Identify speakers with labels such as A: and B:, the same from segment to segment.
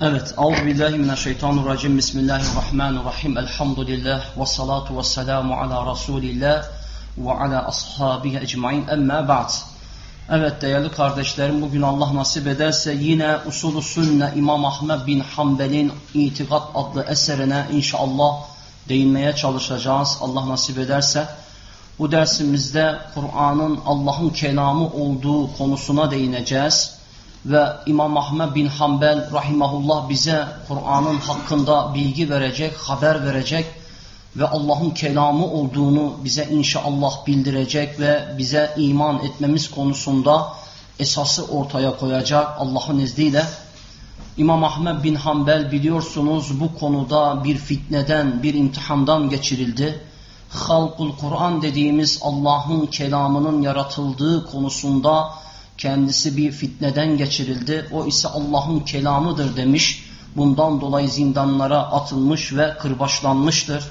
A: Evet, Euzu billahi mineşşeytanirracim. Bismillahirrahmanirrahim. Elhamdülillah ve salatu ve selamu ala Resulillah ve ala ashabihi ecmaîn. Amma ba'd. Evet değerli kardeşlerim bugün Allah nasip ederse yine Usulü Sünne İmam Ahmed bin Hanbel'in İtikat adlı eserine inşallah değinmeye çalışacağız. Allah nasip ederse. Bu dersimizde Kur'an'ın Allah'ın kelamı olduğu konusuna değineceğiz ve İmam Ahmed bin Hanbel rahimahullah bize Kur'an'ın hakkında bilgi verecek, haber verecek ve Allah'ın kelamı olduğunu bize inşallah bildirecek ve bize iman etmemiz konusunda esası ortaya koyacak Allah'ın izniyle. İmam Ahmed bin Hanbel biliyorsunuz bu konuda bir fitneden, bir imtihandan geçirildi. Halkul Kur'an dediğimiz Allah'ın kelamının yaratıldığı konusunda kendisi bir fitneden geçirildi. O ise Allah'ın kelamıdır demiş. Bundan dolayı zindanlara atılmış ve kırbaçlanmıştır.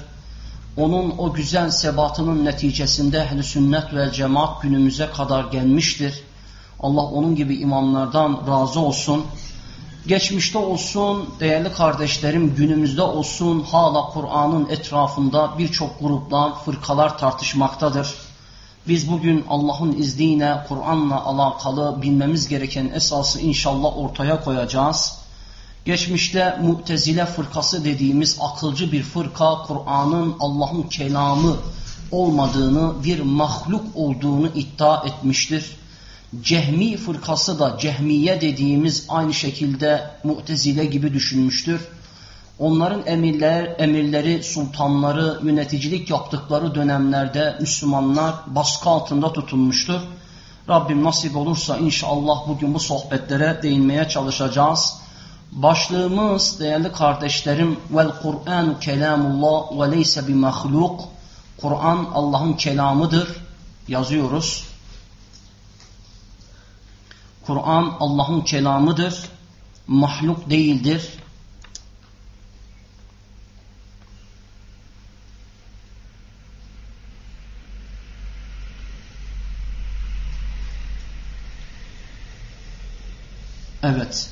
A: Onun o güzel sebatının neticesinde ehl sünnet ve cemaat günümüze kadar gelmiştir. Allah onun gibi imamlardan razı olsun. Geçmişte olsun, değerli kardeşlerim günümüzde olsun hala Kur'an'ın etrafında birçok gruplar, fırkalar tartışmaktadır. Biz bugün Allah'ın izniyle Kur'an'la alakalı bilmemiz gereken esası inşallah ortaya koyacağız. Geçmişte Mu'tezile fırkası dediğimiz akılcı bir fırka Kur'an'ın Allah'ın kelamı olmadığını, bir mahluk olduğunu iddia etmiştir. Cehmi fırkası da Cehmiye dediğimiz aynı şekilde Mu'tezile gibi düşünmüştür. Onların emirler, emirleri, sultanları, yöneticilik yaptıkları dönemlerde Müslümanlar baskı altında tutulmuştur. Rabbim nasip olursa inşallah bugün bu sohbetlere değinmeye çalışacağız. Başlığımız değerli kardeşlerim vel Kur'an kelamullah ve leyse bi mahluk. Kur'an Allah'ın kelamıdır yazıyoruz. Kur'an Allah'ın kelamıdır. Mahluk değildir. Evet.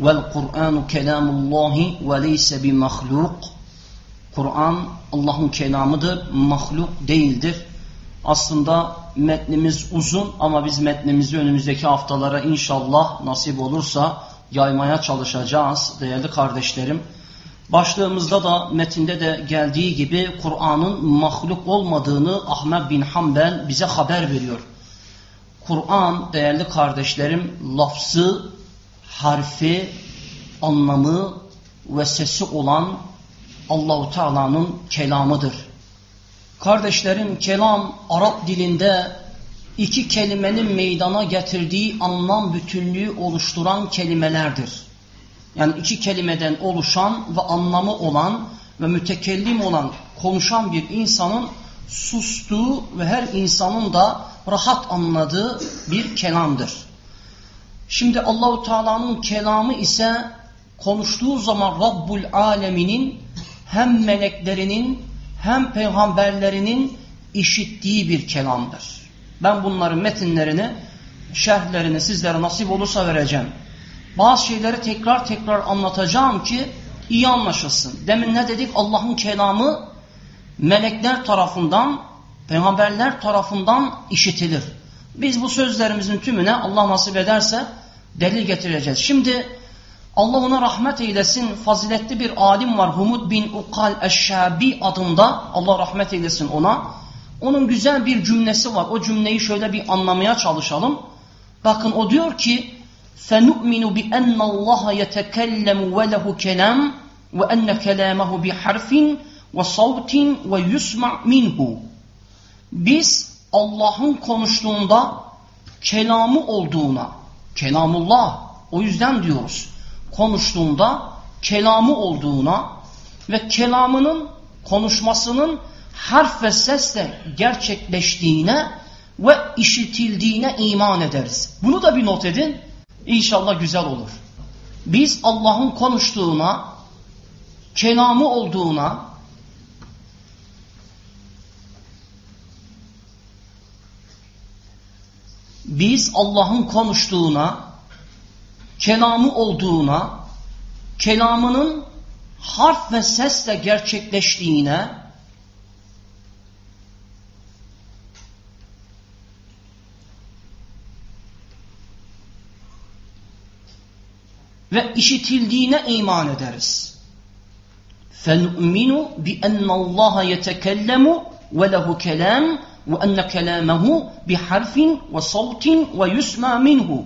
A: Vel Kur'anu kelamullahi ve leyse bi mahluk. Kur'an Allah'ın kelamıdır, mahluk değildir. Aslında metnimiz uzun ama biz metnimizi önümüzdeki haftalara inşallah nasip olursa yaymaya çalışacağız değerli kardeşlerim. Başlığımızda da metinde de geldiği gibi Kur'an'ın mahluk olmadığını Ahmet bin Hanbel bize haber veriyor. Kur'an değerli kardeşlerim lafzı harfi, anlamı ve sesi olan Allahu Teala'nın kelamıdır. Kardeşlerim kelam Arap dilinde iki kelimenin meydana getirdiği anlam bütünlüğü oluşturan kelimelerdir. Yani iki kelimeden oluşan ve anlamı olan ve mütekellim olan konuşan bir insanın sustuğu ve her insanın da rahat anladığı bir kelamdır. Şimdi Allahu Teala'nın kelamı ise konuştuğu zaman Rabbul Aleminin hem meleklerinin hem peygamberlerinin işittiği bir kelamdır. Ben bunların metinlerini, şerhlerini sizlere nasip olursa vereceğim. Bazı şeyleri tekrar tekrar anlatacağım ki iyi anlaşılsın. Demin ne dedik? Allah'ın kelamı melekler tarafından, peygamberler tarafından işitilir. Biz bu sözlerimizin tümüne Allah nasip ederse delil getireceğiz. Şimdi Allah ona rahmet eylesin faziletli bir alim var Humud bin Ukal Eşşabi adında Allah rahmet eylesin ona. Onun güzel bir cümlesi var. O cümleyi şöyle bir anlamaya çalışalım. Bakın o diyor ki فَنُؤْمِنُ بِأَنَّ اللّٰهَ يَتَكَلَّمُ وَلَهُ كَلَامٌ وَأَنَّ كَلَامَهُ بِحَرْفٍ وَصَوْتٍ وَيُسْمَعْ مِنْهُ Biz Allah'ın konuştuğunda kelamı olduğuna, kelamullah o yüzden diyoruz, konuştuğunda kelamı olduğuna ve kelamının konuşmasının harf ve sesle gerçekleştiğine ve işitildiğine iman ederiz. Bunu da bir not edin. İnşallah güzel olur. Biz Allah'ın konuştuğuna, kelamı olduğuna, biz Allah'ın konuştuğuna, kelamı olduğuna, kelamının harf ve sesle gerçekleştiğine, ve işitildiğine iman ederiz. فَنُؤْمِنُ بِأَنَّ اللّٰهَ يَتَكَلَّمُ وَلَهُ كَلَامٌ وَأَنَّ كَلَامَهُ بِحَرْفٍ وَصَوْتٍ وَيُسْمَى مِنْهُ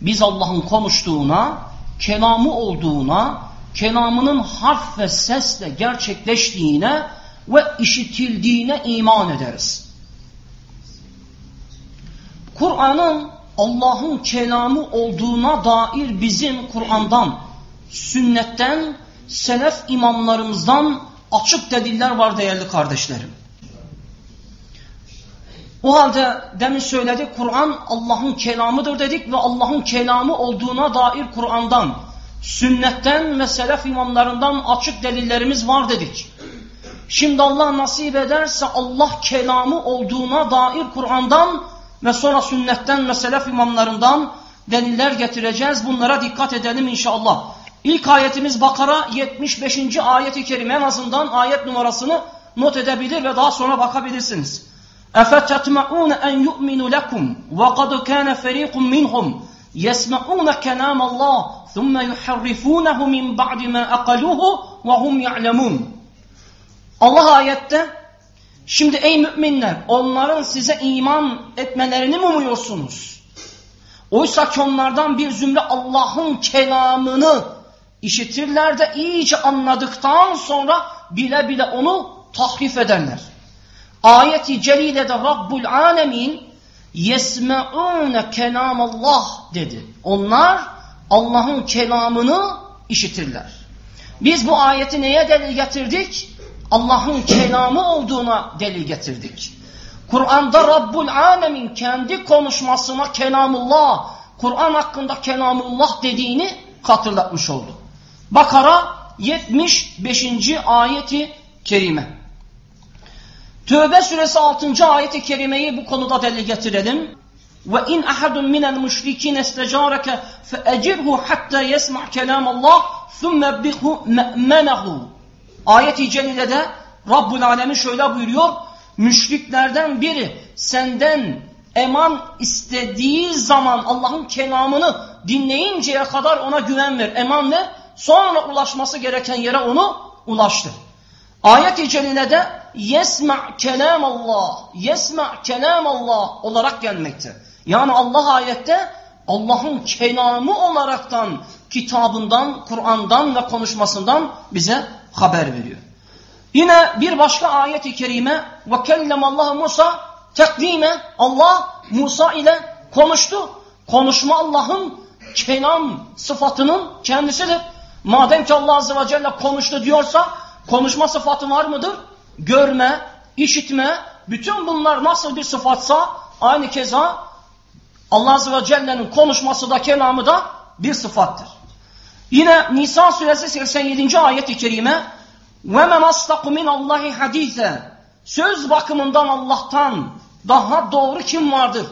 A: Biz Allah'ın konuştuğuna, kelamı olduğuna, kelamının harf ve sesle gerçekleştiğine ve işitildiğine iman ederiz. Kur'an'ın Allah'ın kelamı olduğuna dair bizim Kur'an'dan, sünnetten, selef imamlarımızdan açık deliller var değerli kardeşlerim. O halde demin söyledik Kur'an Allah'ın kelamıdır dedik ve Allah'ın kelamı olduğuna dair Kur'an'dan, sünnetten ve selef imamlarından açık delillerimiz var dedik. Şimdi Allah nasip ederse Allah kelamı olduğuna dair Kur'an'dan ve sonra sünnetten ve selef imamlarından deliller getireceğiz. Bunlara dikkat edelim inşallah. İlk ayetimiz Bakara 75. ayeti kerime en azından ayet numarasını not edebilir ve daha sonra bakabilirsiniz. اَفَتَتْمَعُونَ اَنْ يُؤْمِنُوا لَكُمْ وَقَدْ كَانَ فَرِيقٌ مِّنْهُمْ يَسْمَعُونَ كَلَامَ اللّٰهِ ثُمَّ يُحَرِّفُونَهُ مِنْ بَعْدِ مَا أَقَلُوهُ وَهُمْ يَعْلَمُونَ Allah ayette Şimdi ey müminler onların size iman etmelerini mi umuyorsunuz? Oysa ki onlardan bir zümre Allah'ın kelamını işitirler de iyice anladıktan sonra bile bile onu tahrif ederler. Ayeti celilede Rabbul Alemin yesme'une kelamallah dedi. Onlar Allah'ın kelamını işitirler. Biz bu ayeti neye delil getirdik? Allah'ın kelamı olduğuna delil getirdik. Kur'an'da Rabbul Alemin kendi konuşmasına kelamullah, Kur'an hakkında kelamullah dediğini hatırlatmış oldu. Bakara 75. ayeti kerime. Tövbe suresi 6. ayeti kerimeyi bu konuda delil getirelim. Ve in ahadun minel müşrikin estecareke fe ecirhu hatta yesma' kelam Allah thumme bihu me'menehu Ayet-i Celile'de Rabbul Alemin şöyle buyuruyor. Müşriklerden biri senden eman istediği zaman Allah'ın kelamını dinleyinceye kadar ona güven ver. Eman ne? Sonra ulaşması gereken yere onu ulaştır. Ayet-i Celile'de yesma kelam Allah, yesma kelam Allah olarak gelmekte. Yani Allah ayette Allah'ın kelamı olaraktan kitabından, Kur'an'dan ve konuşmasından bize haber veriyor. Yine bir başka ayet-i kerime ve kellemallahu Musa teklime Allah Musa ile konuştu. Konuşma Allah'ın kelam sıfatının kendisidir. Madem ki Allah Azze ve Celle konuştu diyorsa konuşma sıfatı var mıdır? Görme, işitme, bütün bunlar nasıl bir sıfatsa aynı keza Allah Azze ve Celle'nin konuşması da kelamı da bir sıfattır. Yine Nisa suresi 87. ayet-i kerime وَمَنْ أَصْدَقُ مِنَ اللّٰهِ حَد۪يثًا Söz bakımından Allah'tan daha doğru kim vardır?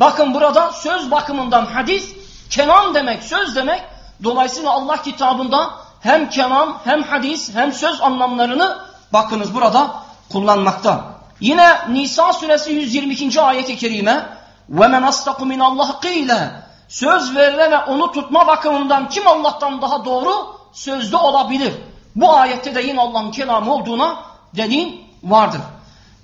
A: Bakın burada söz bakımından hadis, kelam demek, söz demek. Dolayısıyla Allah kitabında hem kelam, hem hadis, hem söz anlamlarını bakınız burada kullanmakta. Yine Nisa suresi 122. ayeti kerime وَمَنْ أَصْدَقُ مِنَ اللّٰهِ قِيلًا Söz verme ve onu tutma bakımından kim Allah'tan daha doğru sözlü olabilir? Bu ayette de yine Allah'ın kelamı olduğuna delil vardır.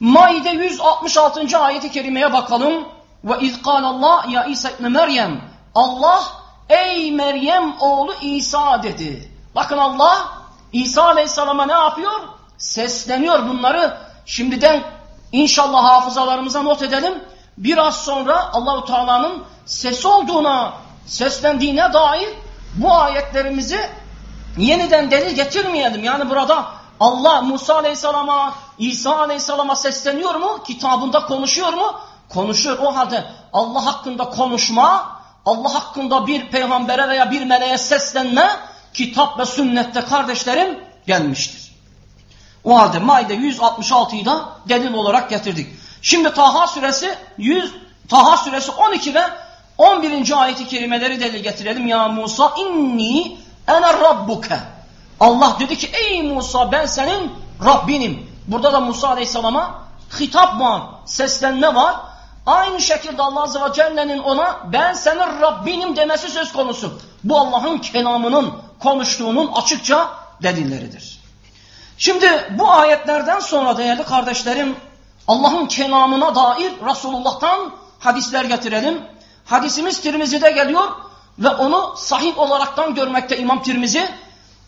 A: Maide 166. ayeti kerimeye bakalım. Ve Allah ya İsa ibn Meryem. Allah ey Meryem oğlu İsa dedi. Bakın Allah İsa aleyhisselama ne yapıyor? Sesleniyor bunları. Şimdiden inşallah hafızalarımıza not edelim. Biraz sonra Allahu Teala'nın ses olduğuna, seslendiğine dair bu ayetlerimizi yeniden delil getirmeyelim. Yani burada Allah Musa Aleyhisselam'a, İsa Aleyhisselam'a sesleniyor mu? Kitabında konuşuyor mu? Konuşuyor. O halde Allah hakkında konuşma, Allah hakkında bir peygambere veya bir meleğe seslenme kitap ve sünnette kardeşlerim gelmiştir. O halde Maide 166'yı da delil olarak getirdik. Şimdi Taha suresi 100 Taha suresi 12 ve 11. ayeti kerimeleri delil getirelim. Ya Musa inni ene rabbuke. Allah dedi ki ey Musa ben senin Rabbinim. Burada da Musa Aleyhisselam'a hitap var, seslenme var. Aynı şekilde Allah Azze ve Celle'nin ona ben senin Rabbinim demesi söz konusu. Bu Allah'ın kelamının konuştuğunun açıkça delilleridir. Şimdi bu ayetlerden sonra değerli kardeşlerim Allah'ın kelamına dair Resulullah'tan hadisler getirelim. Hadisimiz Tirmizi'de geliyor ve onu sahih olaraktan görmekte İmam Tirmizi.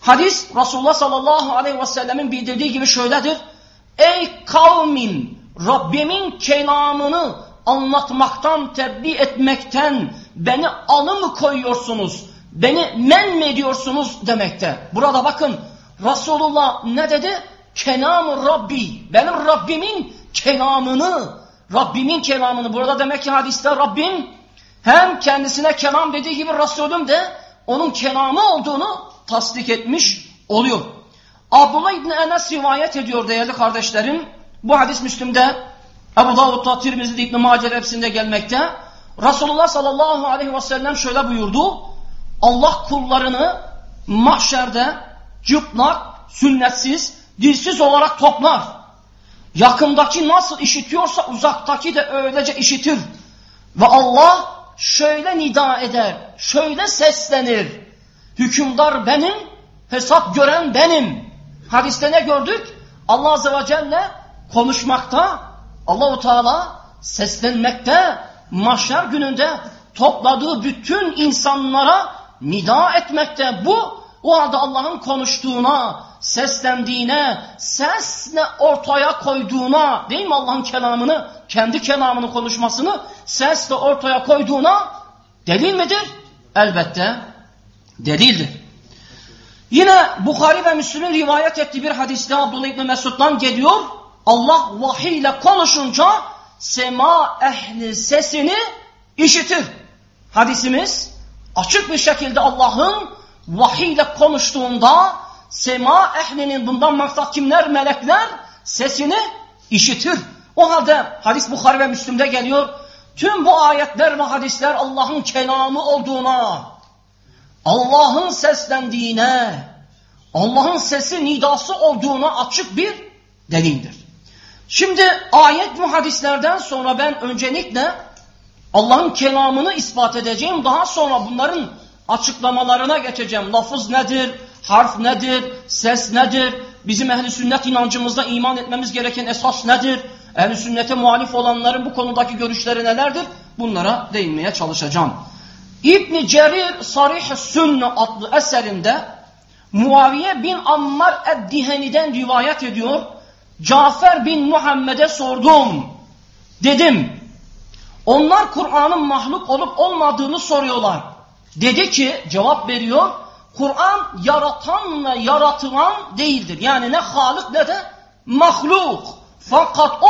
A: Hadis Resulullah sallallahu aleyhi ve sellemin bildirdiği gibi şöyledir. Ey kavmin Rabbimin kelamını anlatmaktan, tebliğ etmekten beni alı mı koyuyorsunuz? Beni men mi ediyorsunuz demekte. Burada bakın Resulullah ne dedi? kelam Rabbi. Benim Rabbimin kelamını, Rabbimin kelamını. Burada demek ki hadiste Rabbim hem kendisine kelam dediği gibi Resulüm de onun kelamı olduğunu tasdik etmiş oluyor. Abdullah İbni Enes rivayet ediyor değerli kardeşlerim. Bu hadis Müslüm'de, Ebu Davud'da, Tirmizi'de, İbn-i Macer hepsinde gelmekte. Resulullah sallallahu aleyhi ve sellem şöyle buyurdu. Allah kullarını mahşerde cıplak, sünnetsiz, dilsiz olarak toplar. Yakındaki nasıl işitiyorsa uzaktaki de öylece işitir. Ve Allah şöyle nida eder, şöyle seslenir. Hükümdar benim, hesap gören benim. Hadiste ne gördük? Allah Azze ve Celle konuşmakta, Allahu Teala seslenmekte, mahşer gününde topladığı bütün insanlara nida etmekte. Bu o halde Allah'ın konuştuğuna, seslendiğine, sesle ortaya koyduğuna, değil mi Allah'ın kelamını, kendi kelamını konuşmasını sesle ortaya koyduğuna delil midir? Elbette delildir. Yine Bukhari ve Müslüm'ün rivayet ettiği bir hadiste Abdullah İbni Mesud'dan geliyor. Allah vahiy ile konuşunca sema ehli sesini işitir. Hadisimiz açık bir şekilde Allah'ın vahiy ile konuştuğunda sema ehlinin bundan maksat kimler? Melekler sesini işitir. O halde hadis Bukhari ve Müslüm'de geliyor. Tüm bu ayetler ve hadisler Allah'ın kelamı olduğuna, Allah'ın seslendiğine, Allah'ın sesi nidası olduğuna açık bir delildir. Şimdi ayet bu hadislerden sonra ben öncelikle Allah'ın kelamını ispat edeceğim. Daha sonra bunların açıklamalarına geçeceğim. Lafız nedir? Harf nedir? Ses nedir? Bizim ehli sünnet inancımızda iman etmemiz gereken esas nedir? Ehli sünnete muhalif olanların bu konudaki görüşleri nelerdir? Bunlara değinmeye çalışacağım. İbn Cerir Sarih Sünne adlı eserinde Muaviye bin Ammar Eddiheni'den rivayet ediyor. Cafer bin Muhammed'e sordum. Dedim. Onlar Kur'an'ın mahluk olup olmadığını soruyorlar. Dedi ki cevap veriyor. Kur'an yaratanla yaratılan değildir. Yani ne halık ne de mahluk. Fakat o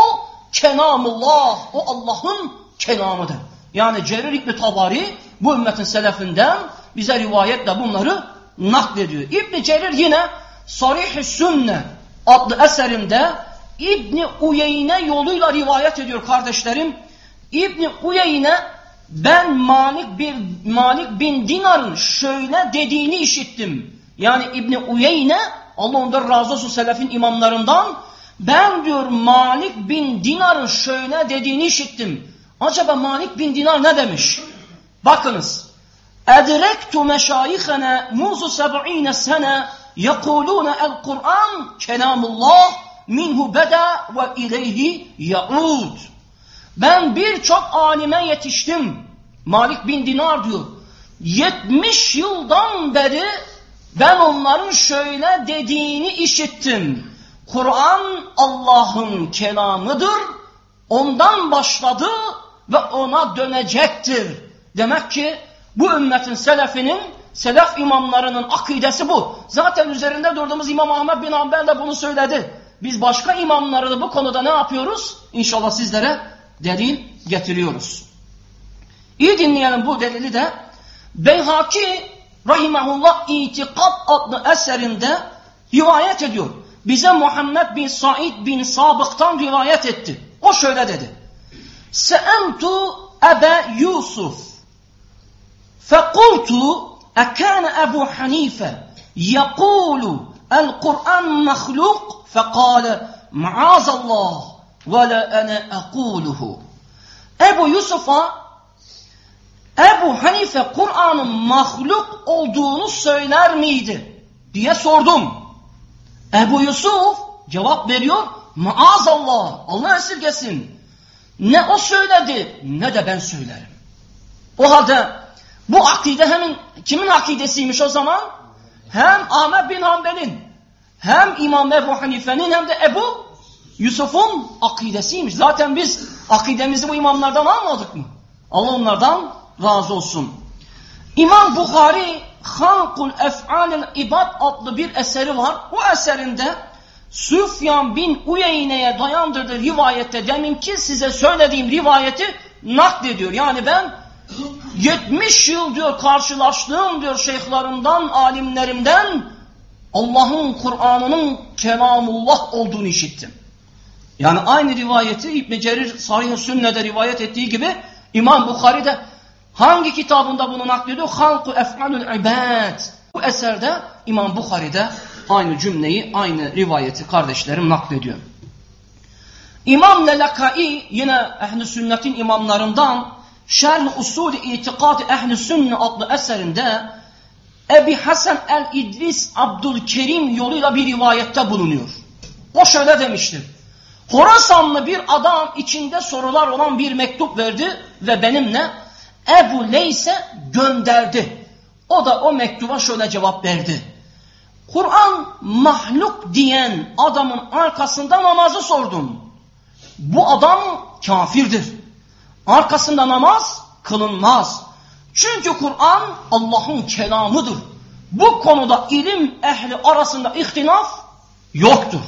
A: kenamullah. O Allah'ın kelamıdır. Yani Cerir İbni Tabari bu ümmetin selefinden bize rivayetle bunları naklediyor. İbni Cerir yine Sarih-i Sünne adlı eserinde İbni Uyeyne yoluyla rivayet ediyor kardeşlerim. İbni Uyeyne ben Malik, bir, Malik bin Dinar'ın şöyle dediğini işittim. Yani İbni Uyeyne Allah ondan razı olsun selefin imamlarından ben diyor Malik bin Dinar'ın şöyle dediğini işittim. Acaba Malik bin Dinar ne demiş? Bakınız. Edrektu meşayihene muzu seb'ine sene yekulune el Kur'an kelamullah minhu beda ve ileyhi yaud. Ben birçok alime yetiştim. Malik bin Dinar diyor. 70 yıldan beri ben onların şöyle dediğini işittim. Kur'an Allah'ın kelamıdır. Ondan başladı ve ona dönecektir. Demek ki bu ümmetin selefinin, selef imamlarının akidesi bu. Zaten üzerinde durduğumuz İmam Ahmet bin Hanbel de bunu söyledi. Biz başka imamları da bu konuda ne yapıyoruz? İnşallah sizlere delil getiriyoruz. İyi dinleyelim bu delili de Beyhaki Rahimahullah İtikat adlı eserinde rivayet ediyor. Bize Muhammed bin Said bin Sabık'tan rivayet etti. O şöyle dedi. Se'emtu Ebe Yusuf fekultu ekâne Ebu Hanife yekûlu el Kur'an mehluk fekâle maazallah ve la ene ekuluhu. Ebu Yusuf'a Ebu Hanife Kur'an'ın mahluk olduğunu söyler miydi? diye sordum. Ebu Yusuf cevap veriyor. Maazallah Allah esirgesin. Ne o söyledi ne de ben söylerim. O halde bu akide hemin, kimin akidesiymiş o zaman? Hem Ahmet bin Hanbel'in hem İmam Ebu Hanife'nin hem de Ebu Yusuf'un akidesiymiş. Zaten biz akidemizi bu imamlardan almadık mı? Allah onlardan razı olsun. İmam Bukhari Hankul Ef'alil İbad adlı bir eseri var. Bu eserinde Süfyan bin Uyeyne'ye dayandırdığı rivayette deminki size söylediğim rivayeti naklediyor. Yani ben 70 yıl diyor karşılaştığım diyor şeyhlerimden, alimlerimden Allah'ın Kur'an'ının kelamullah olduğunu işittim. Yani aynı rivayeti İbn Cerir Sahih-i Sünne'de rivayet ettiği gibi İmam Bukhari de hangi kitabında bunu naklediyor? Halku ef'alul ibad. Bu eserde İmam Bukhari de aynı cümleyi, aynı rivayeti kardeşlerim naklediyor. İmam Lelakai yine ehli sünnetin imamlarından Şerh Usul İtikad Ehli Sünne adlı eserinde Ebi Hasan el-İdris Abdülkerim yoluyla bir rivayette bulunuyor. O şöyle demiştir. Horasanlı bir adam içinde sorular olan bir mektup verdi ve benimle Ebu Leys'e gönderdi. O da o mektuba şöyle cevap verdi. Kur'an mahluk diyen adamın arkasında namazı sordum. Bu adam kafirdir. Arkasında namaz kılınmaz. Çünkü Kur'an Allah'ın kelamıdır. Bu konuda ilim ehli arasında ihtilaf yoktur.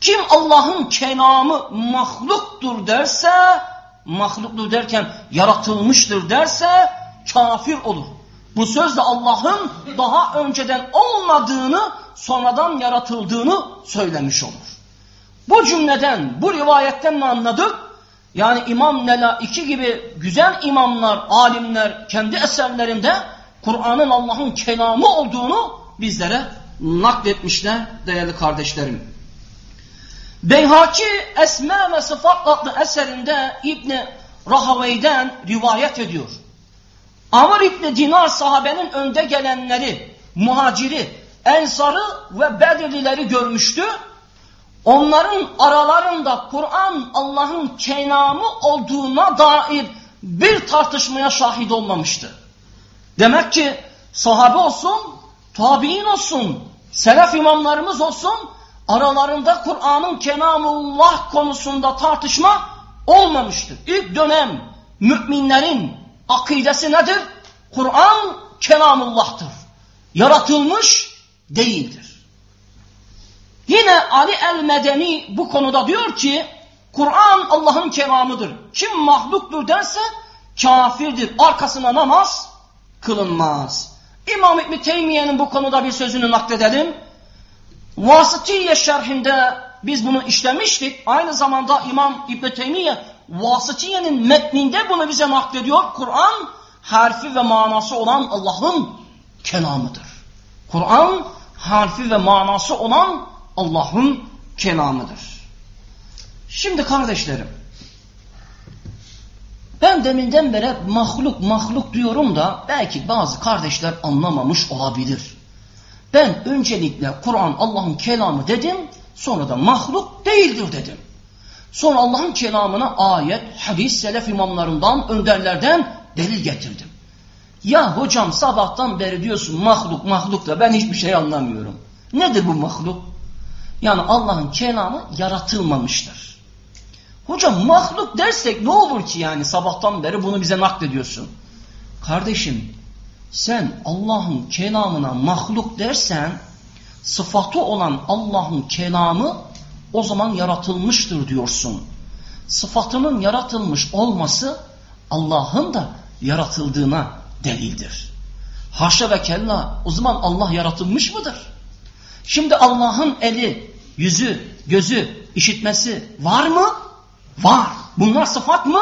A: Kim Allah'ın kelamı mahluktur derse, mahluktur derken yaratılmıştır derse kafir olur. Bu sözle Allah'ın daha önceden olmadığını, sonradan yaratıldığını söylemiş olur. Bu cümleden, bu rivayetten ne anladık? Yani İmam Nela iki gibi güzel imamlar, alimler kendi eserlerinde Kur'an'ın Allah'ın kelamı olduğunu bizlere nakletmişler değerli kardeşlerim. Beyhaki Esma ve Sıfat adlı eserinde İbni Rahavey'den rivayet ediyor. Amr İbni Dinar sahabenin önde gelenleri, muhaciri, ensarı ve bedirlileri görmüştü. Onların aralarında Kur'an Allah'ın kelamı olduğuna dair bir tartışmaya şahit olmamıştı. Demek ki sahabe olsun, tabi'in olsun, selef imamlarımız olsun, aralarında Kur'an'ın kelamullah konusunda tartışma olmamıştır. İlk dönem müminlerin akidesi nedir? Kur'an kelamullah'tır. Yaratılmış değildir. Yine Ali el-Medeni bu konuda diyor ki Kur'an Allah'ın kelamıdır. Kim mahluktur derse kafirdir. Arkasına namaz kılınmaz. İmam İbni Teymiye'nin bu konuda bir sözünü nakledelim. Vasıtiye şerhinde biz bunu işlemiştik. Aynı zamanda İmam İbn Teymiye Vasıtiye'nin metninde bunu bize naklediyor. Kur'an harfi ve manası olan Allah'ın kelamıdır. Kur'an harfi ve manası olan Allah'ın kelamıdır. Şimdi kardeşlerim ben deminden beri mahluk mahluk diyorum da belki bazı kardeşler anlamamış olabilir. Ben öncelikle Kur'an Allah'ın kelamı dedim, sonra da mahluk değildir dedim. Sonra Allah'ın kelamına ayet, hadis, selef imamlarından, önderlerden delil getirdim. Ya hocam sabahtan beri diyorsun mahluk mahluk da ben hiçbir şey anlamıyorum. Nedir bu mahluk? Yani Allah'ın kelamı yaratılmamıştır. Hocam mahluk dersek ne olur ki yani sabahtan beri bunu bize naklediyorsun. Kardeşim sen Allah'ın kelamına mahluk dersen sıfatı olan Allah'ın kelamı o zaman yaratılmıştır diyorsun. Sıfatının yaratılmış olması Allah'ın da yaratıldığına delildir. Haşa ve kella o zaman Allah yaratılmış mıdır? Şimdi Allah'ın eli, yüzü, gözü, işitmesi var mı? Var. Bunlar sıfat mı?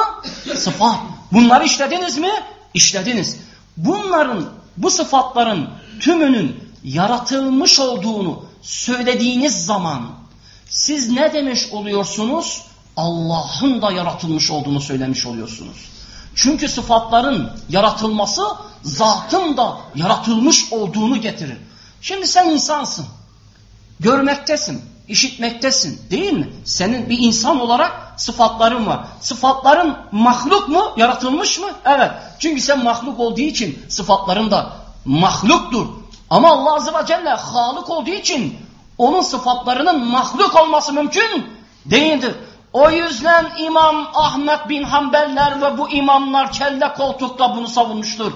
A: Sıfat. Bunları işlediniz mi? İşlediniz. Bunların, bu sıfatların tümünün yaratılmış olduğunu söylediğiniz zaman siz ne demiş oluyorsunuz? Allah'ın da yaratılmış olduğunu söylemiş oluyorsunuz. Çünkü sıfatların yaratılması zatın da yaratılmış olduğunu getirir. Şimdi sen insansın. Görmektesin, işitmektesin değil mi? Senin bir insan olarak sıfatların var. Sıfatların mahluk mu, yaratılmış mı? Evet. Çünkü sen mahluk olduğu için sıfatların da mahluktur. Ama Allah Azze ve Celle halık olduğu için onun sıfatlarının mahluk olması mümkün değildir. O yüzden İmam Ahmet bin Hanbeller ve bu imamlar kelle koltukta bunu savunmuştur.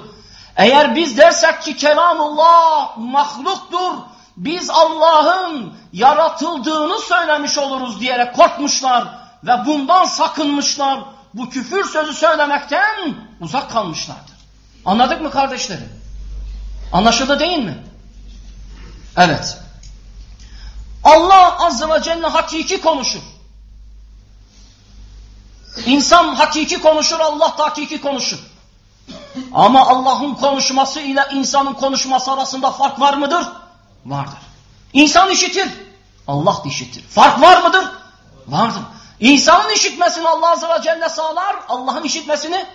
A: Eğer biz dersek ki kelamullah mahluktur, biz Allah'ın yaratıldığını söylemiş oluruz diyerek korkmuşlar ve bundan sakınmışlar. Bu küfür sözü söylemekten uzak kalmışlardır. Anladık mı kardeşlerim? Anlaşıldı değil mi? Evet. Allah Azze ve Celle hakiki konuşur. İnsan hakiki konuşur, Allah da hakiki konuşur. Ama Allah'ın konuşması ile insanın konuşması arasında fark var mıdır? Vardır. İnsan işitir, Allah da işitir. Fark var mıdır? Vardır. İnsanın işitmesini Allah Azze ve Celle sağlar, Allah'ın işitmesini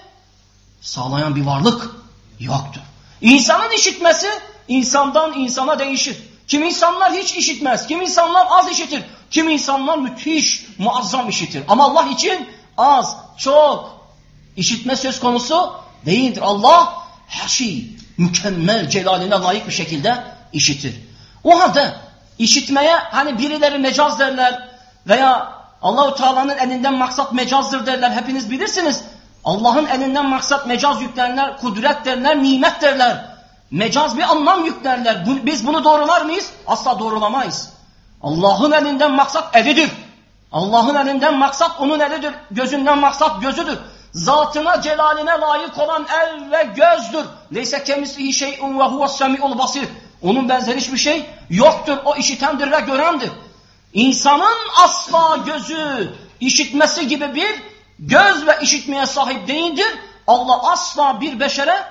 A: sağlayan bir varlık yoktur. İnsanın işitmesi insandan insana değişir. Kim insanlar hiç işitmez, kim insanlar az işitir, kim insanlar müthiş, muazzam işitir. Ama Allah için az, çok işitme söz konusu değildir. Allah her şeyi mükemmel celaline layık bir şekilde işitir. O halde işitmeye hani birileri mecaz derler veya Allahu Teala'nın elinden maksat mecazdır derler. Hepiniz bilirsiniz. Allah'ın elinden maksat mecaz yüklerler, kudret derler, nimet derler. Mecaz bir anlam yüklerler. Biz bunu doğrular mıyız? Asla doğrulamayız. Allah'ın elinden maksat elidir. Allah'ın elinden maksat onun elidir. Gözünden maksat gözüdür. Zatına celaline layık olan el ve gözdür. Leyse kemislihi şey'un ve huves semi'ul basir. Onun benzeri hiçbir şey yoktur. O işitendir ve görendir. İnsanın asla gözü işitmesi gibi bir göz ve işitmeye sahip değildir. Allah asla bir beşere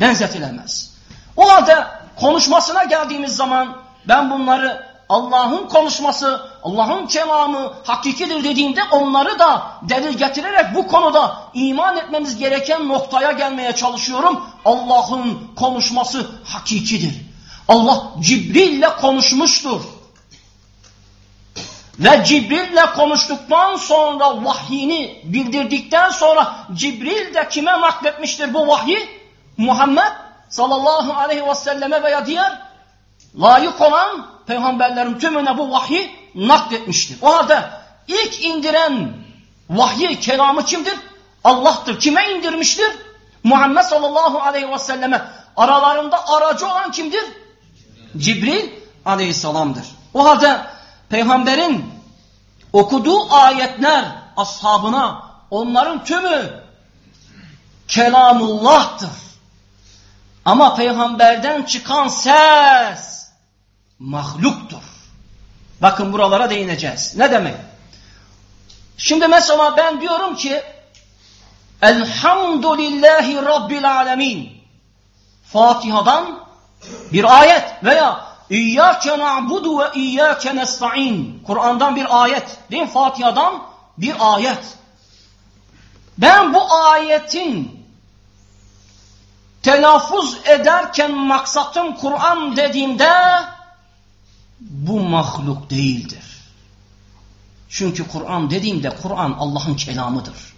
A: benzetilemez. O halde konuşmasına geldiğimiz zaman ben bunları Allah'ın konuşması, Allah'ın kelamı hakikidir dediğimde onları da delil getirerek bu konuda iman etmemiz gereken noktaya gelmeye çalışıyorum. Allah'ın konuşması hakikidir. Allah Cibril'le konuşmuştur. Ve Cibril'le konuştuktan sonra vahyini bildirdikten sonra Cibril de kime nakletmiştir bu vahyi? Muhammed sallallahu aleyhi ve selleme veya diğer layık olan peygamberlerin tümüne bu vahyi nakletmiştir. O halde ilk indiren vahyi kelamı kimdir? Allah'tır. Kime indirmiştir? Muhammed sallallahu aleyhi ve selleme. Aralarında aracı olan kimdir? Cibril aleyhisselamdır. O halde peygamberin okuduğu ayetler ashabına onların tümü kelamullah'tır. Ama peygamberden çıkan ses mahluktur. Bakın buralara değineceğiz. Ne demek? Şimdi mesela ben diyorum ki Elhamdülillahi Rabbil Alemin Fatiha'dan bir ayet veya İyyâke na'budu ve iyyâke nesta'in Kur'an'dan bir ayet değil mi? Fatiha'dan bir ayet. Ben bu ayetin telaffuz ederken maksatım Kur'an dediğimde bu mahluk değildir. Çünkü Kur'an dediğimde Kur'an Allah'ın kelamıdır.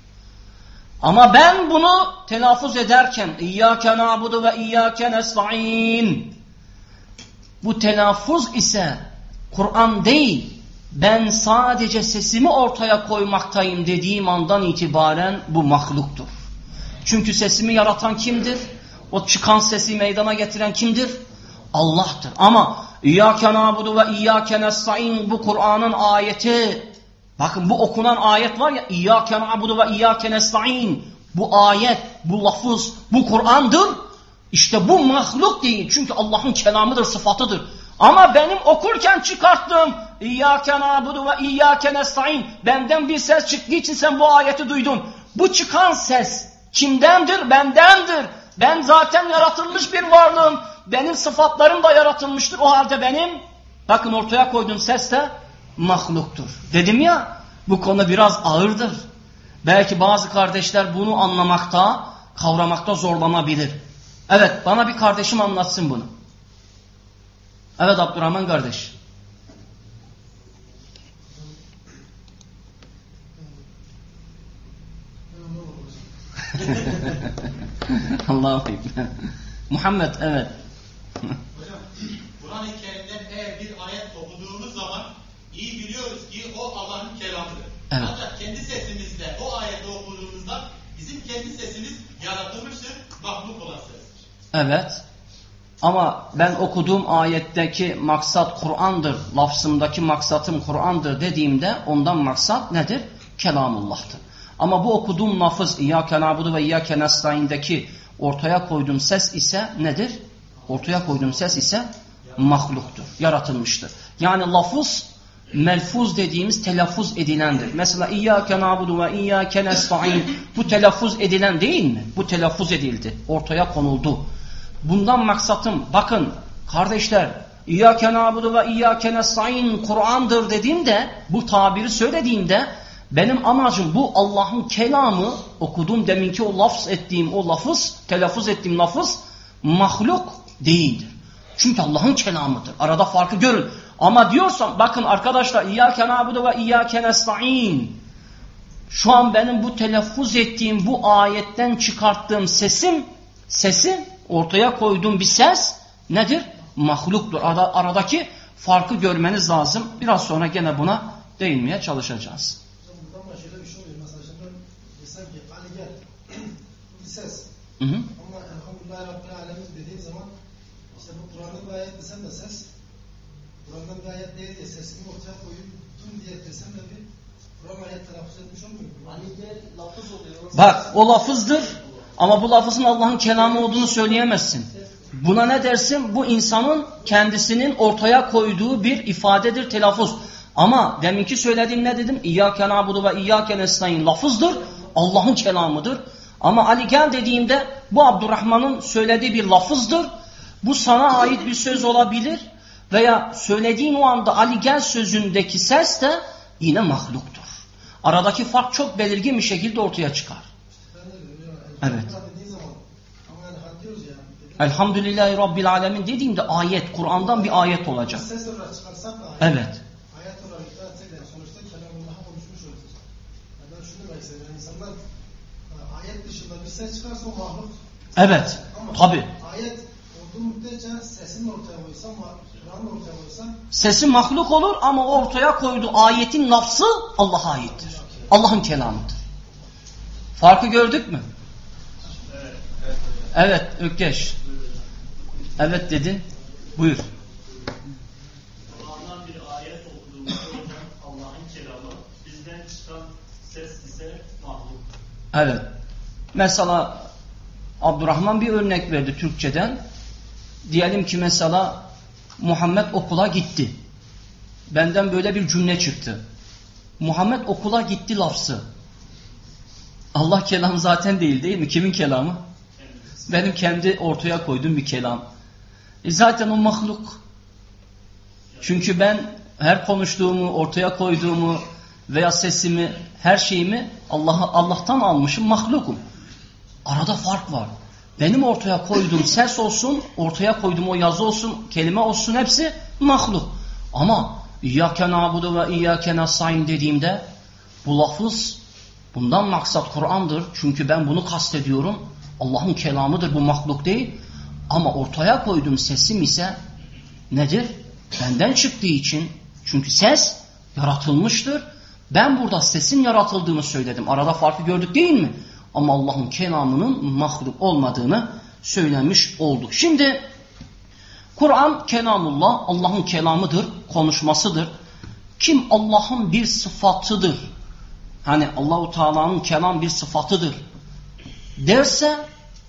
A: Ama ben bunu telaffuz ederken İyyâke na'budu ve iyyâke nesta'in bu telaffuz ise Kur'an değil ben sadece sesimi ortaya koymaktayım dediğim andan itibaren bu mahluktur. Çünkü sesimi yaratan kimdir? O çıkan sesi meydana getiren kimdir? Allah'tır. Ama İyyâke nâbudu ve iyyâke nesta'in bu Kur'an'ın ayeti. Bakın bu okunan ayet var ya İyyâke nâbudu ve iyyâke nesta'in. Bu ayet, bu lafız, bu Kur'an'dır. İşte bu mahluk değil. Çünkü Allah'ın kelamıdır, sıfatıdır. Ama benim okurken çıkarttığım İyyâke nâbudu ve iyyâke nesta'in. Benden bir ses çıktığı için sen bu ayeti duydun. Bu çıkan ses kimdendir? Bendendir. Ben zaten yaratılmış bir varlığım. Benim sıfatlarım da yaratılmıştır. O halde benim bakın ortaya koyduğum ses de mahluktur. Dedim ya bu konu biraz ağırdır. Belki bazı kardeşler bunu anlamakta, kavramakta zorlanabilir. Evet bana bir kardeşim anlatsın bunu. Evet Abdurrahman kardeş. Allah'a ekber. Muhammed evet.
B: Hocam Kur'an-ı Kerim'den eğer bir ayet okuduğumuz zaman iyi biliyoruz ki o Allah'ın kelamıdır.
A: Evet.
B: Ancak kendi sesimizle o ayeti okuduğumuzda bizim kendi sesimiz yaratılmıştır, mahluk olan sestir.
A: Evet. Ama ben okuduğum ayetteki maksat Kur'an'dır, lafzımdaki maksatım Kur'an'dır dediğimde ondan maksat nedir? Kelamullah'tır. Ama bu okuduğum lafız İyyâke nâbudu ve İyyâke nestaîn'deki ortaya koyduğum ses ise nedir? Ortaya koyduğum ses ise mahluktur, yaratılmıştır. Yani lafız melfuz dediğimiz telaffuz edilendir. Mesela İyyâke nâbudu ve İyyâke nestaîn bu telaffuz edilen değil mi? Bu telaffuz edildi, ortaya konuldu. Bundan maksatım bakın kardeşler İyyâke nâbudu ve İyyâke nestaîn Kur'an'dır dediğimde bu tabiri söylediğimde benim amacım bu Allah'ın kelamı okuduğum deminki o lafz ettiğim o lafız, telaffuz ettiğim lafız mahluk değildir. Çünkü Allah'ın kelamıdır. Arada farkı görün. Ama diyorsam bakın arkadaşlar İyyâke nâbudu ve İyyâke nesta'in. Şu an benim bu telaffuz ettiğim bu ayetten çıkarttığım sesim, sesim ortaya koyduğum bir ses nedir? Mahluktur. Arada, aradaki farkı görmeniz lazım. Biraz sonra gene buna değinmeye çalışacağız.
C: Şey oluyor. Mesela şimdi desem ki Ali gel. Bu bir ses.
A: Hı hı.
C: Ama Elhamdülillah Rabbil Alemin dediğim zaman işte bu Kur'an'ın bir ayet desem de ses Kur'an'dan bir ayet değil diye sesimi ortaya koydum diye desem de bir Kur'an ayet telaffuz etmiş olmuyor. mu? Ali gel lafız oluyor.
A: Bak o lafızdır ama bu lafızın Allah'ın kelamı olduğunu söyleyemezsin. Buna ne dersin? Bu insanın kendisinin ortaya koyduğu bir ifadedir, telaffuz. Ama deminki söylediğim ne dedim? İyyâke nâbudu ve iyyâke nestaîn lafızdır. Allah'ın kelamıdır. Ama Ali gel dediğimde bu Abdurrahman'ın söylediği bir lafızdır. Bu sana ait bir söz olabilir. Veya söylediğin o anda Ali gel sözündeki ses de yine mahluktur. Aradaki fark çok belirgin bir şekilde ortaya çıkar.
C: Dedim,
A: Elhamdülillahi Rabbil Alemin dediğimde ayet, Kur'an'dan bir ayet olacak. Evet.
C: ayet e, ayet dışında bir ses çıkarsa o mahluk.
A: Evet. Tabi.
C: ayet olduğu müddetçe sesini ortaya koysam, Kur'an'ı ortaya koysam
A: Sesi mahluk olur ama ortaya koyduğu ayetin lafzı Allah'a aittir. Allah'ın kelamıdır. Farkı gördük mü? Evet Ökkeş. Evet dedin. Buyur.
D: Kur'an'dan bir ayet okuduğumuzda Allah'ın kelamı, bizden çıkan ses ise mahluk.
A: Evet. Mesela Abdurrahman bir örnek verdi Türkçeden. Diyelim ki mesela Muhammed okula gitti. Benden böyle bir cümle çıktı. Muhammed okula gitti lafzı. Allah kelam zaten değil değil mi? Kimin kelamı? Benim kendi ortaya koyduğum bir kelam. E zaten o mahluk. Çünkü ben her konuştuğumu, ortaya koyduğumu veya sesimi, her şeyimi Allah'a Allah'tan almışım, mahlukum. Arada fark var. Benim ortaya koyduğum ses olsun, ortaya koyduğum o yazı olsun, kelime olsun hepsi mahluk. Ama İyyâke nâbudu ve İyyâke nestaîn dediğimde bu lafız bundan maksat Kur'an'dır. Çünkü ben bunu kastediyorum. Allah'ın kelamıdır bu mahluk değil. Ama ortaya koyduğum sesim ise nedir? Benden çıktığı için çünkü ses yaratılmıştır. Ben burada sesin yaratıldığını söyledim. Arada farkı gördük değil mi? Ama Allah'ın kelamının mahluk olmadığını söylemiş olduk. Şimdi Kur'an kelamullah Allah'ın kelamıdır, konuşmasıdır. Kim Allah'ın bir sıfatıdır. Hani Allahu Teala'nın kelam bir sıfatıdır derse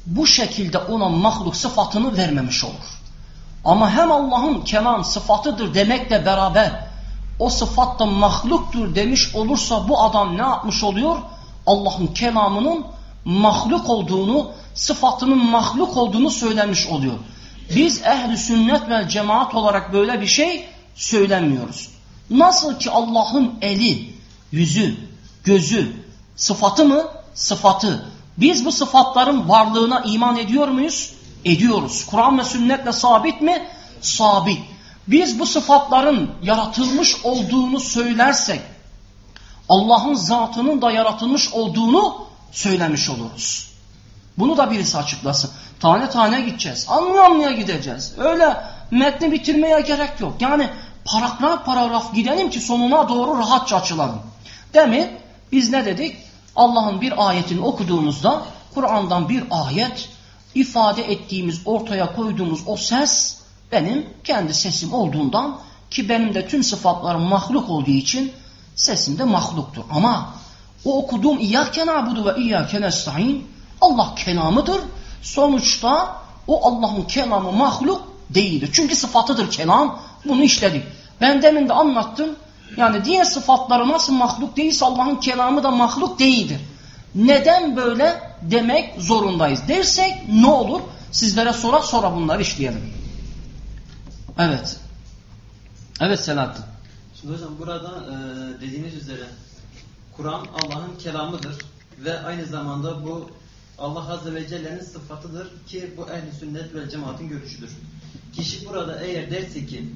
A: bu şekilde ona mahluk sıfatını vermemiş olur. Ama hem Allah'ın kelam sıfatıdır demekle beraber o sıfat da mahluktur demiş olursa bu adam ne yapmış oluyor? Allah'ın kelamının mahluk olduğunu, sıfatının mahluk olduğunu söylemiş oluyor. Biz ehli sünnet ve cemaat olarak böyle bir şey söylemiyoruz. Nasıl ki Allah'ın eli, yüzü, gözü, sıfatı mı? Sıfatı. Biz bu sıfatların varlığına iman ediyor muyuz? Ediyoruz. Kur'an ve sünnetle sabit mi? Sabit. Biz bu sıfatların yaratılmış olduğunu söylersek, Allah'ın zatının da yaratılmış olduğunu söylemiş oluruz. Bunu da birisi açıklasın. Tane tane gideceğiz. Anlaya gideceğiz. Öyle metni bitirmeye gerek yok. Yani paragraf paragraf gidelim ki sonuna doğru rahatça açılalım. Demin biz ne dedik? Allah'ın bir ayetini okuduğumuzda Kur'an'dan bir ayet ifade ettiğimiz, ortaya koyduğumuz o ses benim kendi sesim olduğundan ki benim de tüm sıfatlarım mahluk olduğu için sesim de mahluktur. Ama o okuduğum İyyâke nâbudu ve İyyâke nesta'in Allah kelamıdır. Sonuçta o Allah'ın kelamı mahluk değildir. Çünkü sıfatıdır kelam. Bunu işledik. Ben demin de anlattım. Yani diğer sıfatları nasıl mahluk değilse Allah'ın kelamı da mahluk değildir. Neden böyle demek zorundayız dersek ne olur? Sizlere sonra sonra bunları işleyelim. Evet. Evet Selahattin.
E: Şimdi hocam burada e, dediğiniz üzere Kur'an Allah'ın kelamıdır ve aynı zamanda bu Allah Azze ve Celle'nin sıfatıdır ki bu ehli sünnet ve cemaatin görüşüdür. Kişi burada eğer derse ki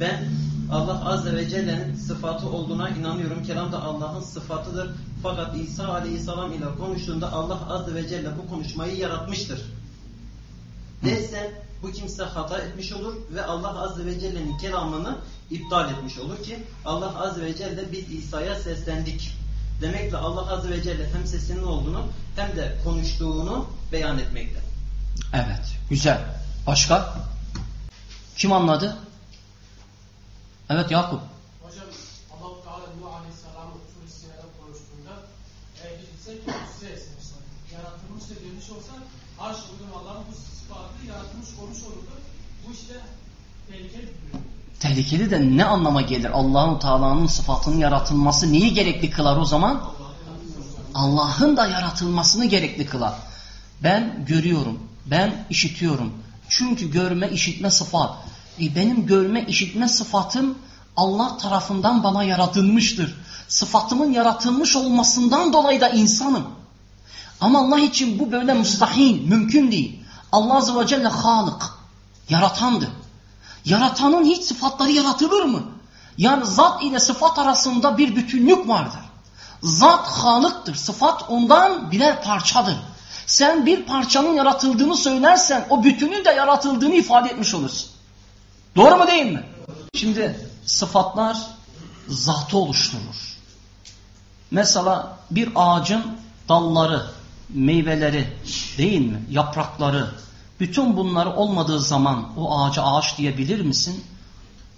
E: ben Allah Azze ve Celle'nin sıfatı olduğuna inanıyorum. Kelam da Allah'ın sıfatıdır. Fakat İsa Aleyhisselam ile konuştuğunda Allah Azze ve Celle bu konuşmayı yaratmıştır. Derse bu kimse hata etmiş olur ve Allah Azze ve Celle'nin kelamını iptal etmiş olur ki Allah Azze ve Celle biz İsa'ya seslendik. Demekle Allah Azze ve Celle hem sesinin olduğunu hem de konuştuğunu beyan etmekte.
A: Evet. Güzel. Başka? Kim anladı? Evet Yakup.
F: Hocam Allah-u Teala Nuh Aleyhisselam'ın Suresi'yle konuştuğunda eğer gitsek ki size esmişler. Yaratılmış da demiş olsa arş bugün Allah'ın bu sıfatı yaratılmış olmuş olurdu. Bu işte tehlikeli bir.
A: Tehlikeli de ne anlama gelir? Allahu Teala'nın sıfatının yaratılması neyi gerekli kılar o zaman? Allah'ın da yaratılmasını gerekli kılar. Ben görüyorum, ben işitiyorum. Çünkü görme, işitme sıfat. E benim görme, işitme sıfatım Allah tarafından bana yaratılmıştır. Sıfatımın yaratılmış olmasından dolayı da insanım. Ama Allah için bu böyle müstahil, mümkün değil. Allah Azze ve Celle Halık, yaratandır. Yaratanın hiç sıfatları yaratılır mı? Yani zat ile sıfat arasında bir bütünlük vardır. Zat halıktır. Sıfat ondan birer parçadır. Sen bir parçanın yaratıldığını söylersen o bütünün de yaratıldığını ifade etmiş olursun. Doğru mu değil mi? Şimdi sıfatlar zatı oluşturur. Mesela bir ağacın dalları, meyveleri değil mi? Yaprakları, bütün bunları olmadığı zaman o ağaca ağaç diyebilir misin?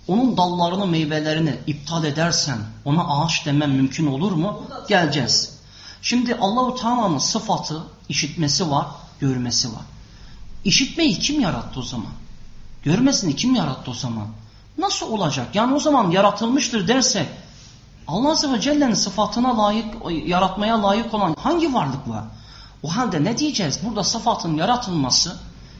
A: Onun dallarını, meyvelerini iptal edersen ona ağaç demen mümkün olur mu? Geleceğiz. Şimdi Allahu Teala'nın sıfatı, işitmesi var, görmesi var. İşitmeyi kim yarattı o zaman? Görmesini kim yarattı o zaman? Nasıl olacak? Yani o zaman yaratılmıştır dersek Allah Azze ve Celle'nin sıfatına layık, yaratmaya layık olan hangi varlık var? O halde ne diyeceğiz? Burada sıfatın yaratılması,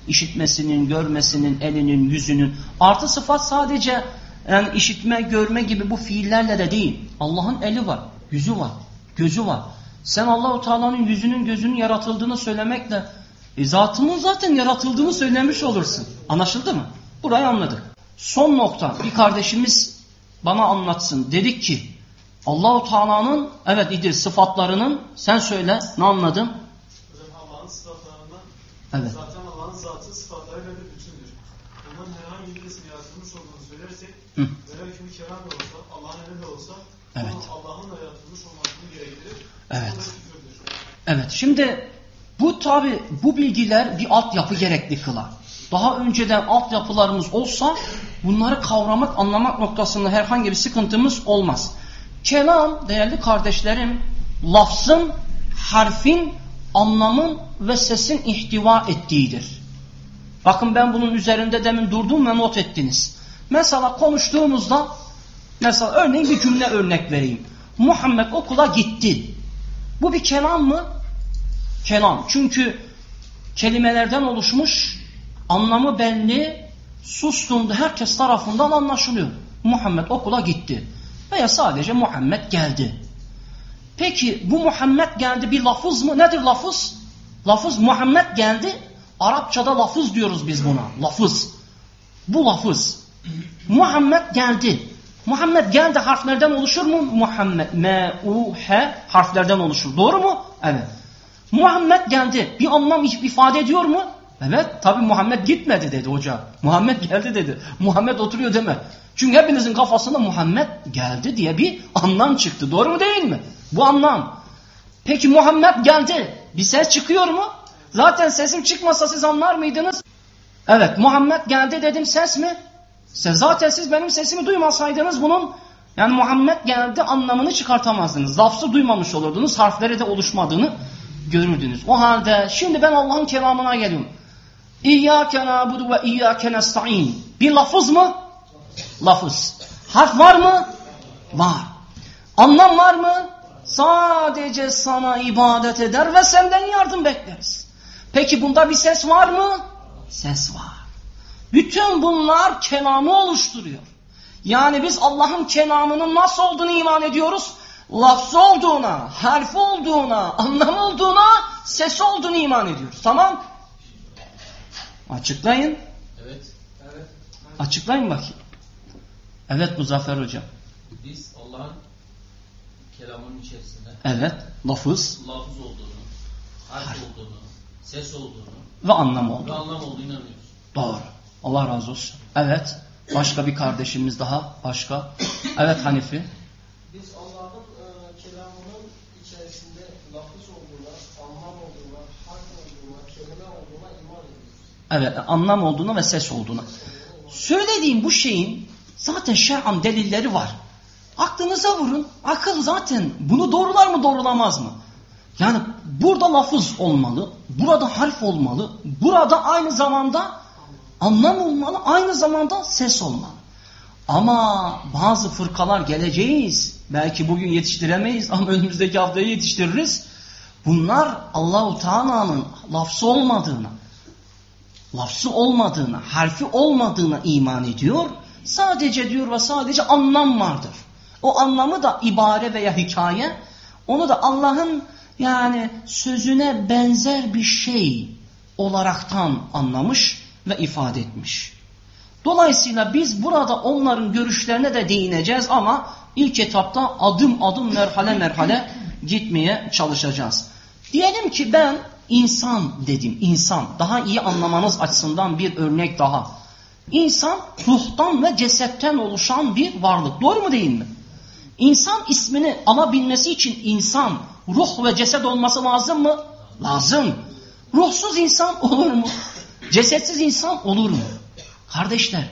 A: işitmesinin, görmesinin, elinin, yüzünün artı sıfat sadece yani işitme, görme gibi bu fiillerle de değil. Allah'ın eli var, yüzü var, gözü var. Sen Allahu Teala'nın yüzünün, gözünün yaratıldığını söylemekle e, zatının zaten yaratıldığını söylemiş olursun. Anlaşıldı mı? Burayı anladık. Son nokta bir kardeşimiz bana anlatsın. Dedik ki Allahu Teala'nın evet İdris sıfatlarının sen söyle ne anladın?
D: Hocam Allah'ın sıfatlarından
A: Evet.
D: zaten Allah'ın zatı sıfatlarıyla bir bütündür. Bunların herhangi birisini yaratılmış olduğunu söylersek
A: Hı.
D: velev ki bir kelam da olsa, Allah'ın eli de olsa
A: Evet.
D: bunun Allah'ın da yaratılmış olmasını gerektirir.
A: Evet. Evet şimdi bu tabi bu bilgiler bir altyapı gerekli kılar. Daha önceden altyapılarımız olsa bunları kavramak, anlamak noktasında herhangi bir sıkıntımız olmaz. Kelam değerli kardeşlerim lafzın, harfin, anlamın ve sesin ihtiva ettiğidir. Bakın ben bunun üzerinde demin durdum ve not ettiniz. Mesela konuştuğumuzda mesela örneğin bir cümle örnek vereyim. Muhammed okula gitti. Bu bir kelam mı? kelam. Çünkü kelimelerden oluşmuş, anlamı belli, sustuğunda herkes tarafından anlaşılıyor. Muhammed okula gitti. Veya sadece Muhammed geldi. Peki bu Muhammed geldi bir lafız mı? Nedir lafız? Lafız Muhammed geldi. Arapçada lafız diyoruz biz buna. Lafız. Bu lafız. Muhammed geldi. Muhammed geldi harflerden oluşur mu? Muhammed. M, U, H harflerden oluşur. Doğru mu? Evet. Muhammed geldi. Bir anlam ifade ediyor mu? Evet. Tabi Muhammed gitmedi dedi hoca. Muhammed geldi dedi. Muhammed oturuyor deme. Çünkü hepinizin kafasında Muhammed geldi diye bir anlam çıktı. Doğru mu değil mi? Bu anlam. Peki Muhammed geldi. Bir ses çıkıyor mu? Zaten sesim çıkmasa siz anlar mıydınız? Evet Muhammed geldi dedim ses mi? Zaten siz benim sesimi duymasaydınız bunun yani Muhammed geldi anlamını çıkartamazdınız. Lafzı duymamış olurdunuz. Harfleri de oluşmadığını görürdünüz. O halde şimdi ben Allah'ın kelamına geliyorum. İyyâke nâbudu ve iyyâke nesta'in. Bir lafız mı? Lafız. Harf var mı? Var. Anlam var mı? Sadece sana ibadet eder ve senden yardım bekleriz. Peki bunda bir ses var mı? Ses var. Bütün bunlar kelamı oluşturuyor. Yani biz Allah'ın kelamının nasıl olduğunu iman ediyoruz? Lafzı olduğuna, harfi olduğuna, anlam olduğuna, ses olduğunu iman ediyoruz. Tamam? Açıklayın.
G: Evet.
C: Evet.
A: Açıklayın bakayım. Evet Muzaffer Hocam.
G: Biz Allah'ın kelamının içerisinde
A: Evet. Lafız
G: lafız olduğunu, harf olduğunu, ses olduğunu
A: ve anlam
G: ve
A: oldu.
G: anlam olduğunu inanıyoruz.
A: Doğru. Allah razı olsun. Evet. Başka bir kardeşimiz daha. Başka. Evet Hanifi.
F: Biz Allah'ın e, kelamının içerisinde lafız olduğuna, anlam olduğuna, harf olduğuna, kelime olduğuna iman ediyoruz.
A: Evet. Anlam olduğuna ve ses olduğuna. Söylediğim bu şeyin zaten şer'an delilleri var. Aklınıza vurun. Akıl zaten bunu doğrular mı doğrulamaz mı? Yani burada lafız olmalı. Burada harf olmalı. Burada aynı zamanda anlam olmalı. Aynı zamanda ses olmalı. Ama bazı fırkalar geleceğiz. Belki bugün yetiştiremeyiz ama önümüzdeki haftaya yetiştiririz. Bunlar Allahu Teala'nın lafzı olmadığına, lafzı olmadığına, harfi olmadığına iman ediyor. Sadece diyor ve sadece anlam vardır. O anlamı da ibare veya hikaye, onu da Allah'ın yani sözüne benzer bir şey olaraktan anlamış ve ifade etmiş. Dolayısıyla biz burada onların görüşlerine de değineceğiz ama ilk etapta adım adım merhale merhale gitmeye çalışacağız. Diyelim ki ben insan dedim, insan. Daha iyi anlamanız açısından bir örnek daha. İnsan ruhtan ve cesetten oluşan bir varlık. Doğru mu değil mi? İnsan ismini alabilmesi için insan, ruh ve ceset olması lazım mı? Lazım. Ruhsuz insan olur mu? Cesetsiz insan olur mu? Kardeşler,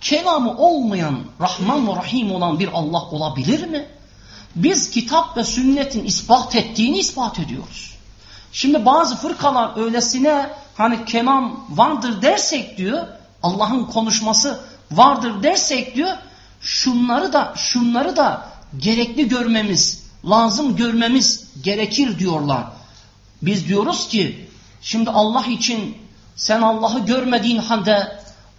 A: kelamı olmayan, Rahman ve Rahim olan bir Allah olabilir mi? Biz kitap ve sünnetin ispat ettiğini ispat ediyoruz. Şimdi bazı fırkalar öylesine hani kelam vardır dersek diyor, Allah'ın konuşması vardır dersek diyor, şunları da şunları da gerekli görmemiz, lazım görmemiz gerekir diyorlar. Biz diyoruz ki şimdi Allah için sen Allah'ı görmediğin halde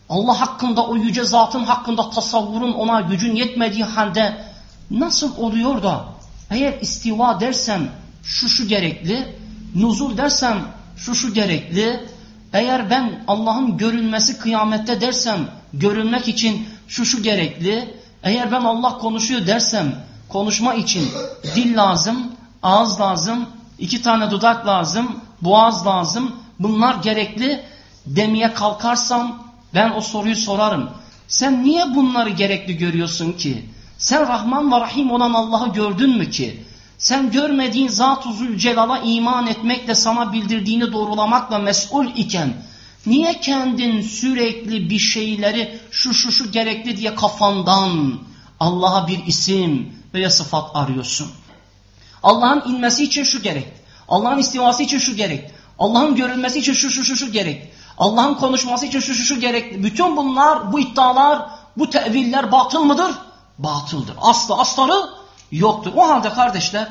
A: Allah hakkında o yüce zatın hakkında tasavvurun ona gücün yetmediği halde nasıl oluyor da eğer istiva dersem şu şu gerekli, nuzul dersem şu şu gerekli, eğer ben Allah'ın görünmesi kıyamette dersem görünmek için şu şu gerekli, eğer ben Allah konuşuyor dersem konuşma için dil lazım, ağız lazım, iki tane dudak lazım, boğaz lazım, bunlar gerekli demeye kalkarsam ben o soruyu sorarım. Sen niye bunları gerekli görüyorsun ki? Sen Rahman ve Rahim olan Allah'ı gördün mü ki? Sen görmediğin Zat-ı Zülcelal'a iman etmekle sana bildirdiğini doğrulamakla mesul iken niye kendin sürekli bir şeyleri şu şu şu gerekli diye kafandan Allah'a bir isim veya sıfat arıyorsun? Allah'ın inmesi için şu gerek. Allah'ın istivası için şu gerek. Allah'ın görülmesi için şu şu şu şu gerek. Allah'ın konuşması için şu şu şu gerekli. Bütün bunlar, bu iddialar, bu teviller batıl mıdır? Batıldır. Aslı astarı yoktur. O halde kardeşler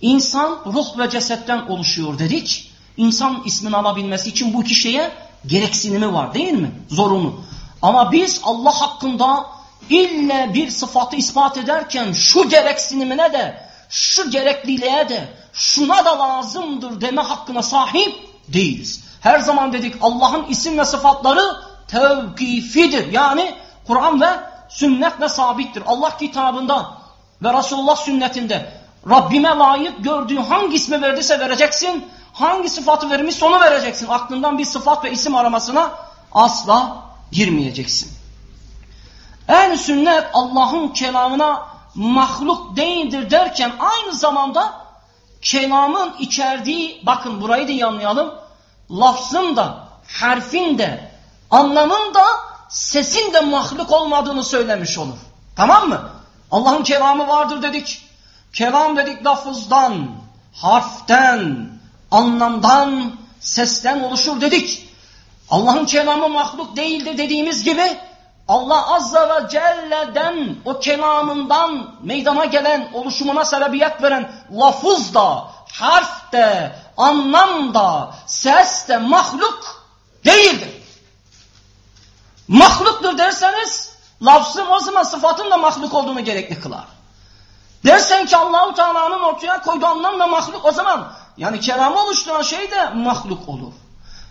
A: insan ruh ve cesetten oluşuyor dedik. insan ismini alabilmesi için bu iki şeye gereksinimi var değil mi? Zorunlu. Ama biz Allah hakkında ille bir sıfatı ispat ederken şu gereksinimine de, şu gerekliliğe de, şuna da lazımdır deme hakkına sahip değiliz. Her zaman dedik Allah'ın isim ve sıfatları tevkifidir. Yani Kur'an ve sünnetle sabittir. Allah kitabında ve Resulullah sünnetinde Rabbime layık gördüğü hangi ismi verdiyse vereceksin. Hangi sıfatı vermiş onu vereceksin. Aklından bir sıfat ve isim aramasına asla girmeyeceksin. En sünnet Allah'ın kelamına mahluk değildir derken aynı zamanda kelamın içerdiği, bakın burayı da iyi anlayalım, lafzın da, harfin de, anlamın da, sesin de mahluk olmadığını söylemiş olur. Tamam mı? Allah'ın kelamı vardır dedik. Kelam dedik lafızdan, harften, anlamdan, sesten oluşur dedik. Allah'ın kelamı mahluk değildir dediğimiz gibi Allah Azza ve Celle'den o kelamından meydana gelen oluşumuna sebebiyet veren lafız da, harf de, anlam da, ses de mahluk değildir. Mahluktur derseniz lafzın o zaman sıfatın da mahluk olduğunu gerekli kılar. Dersen ki Allahu Teala'nın ortaya koyduğu anlam da mahluk o zaman yani kelamı oluşturan şey de mahluk olur.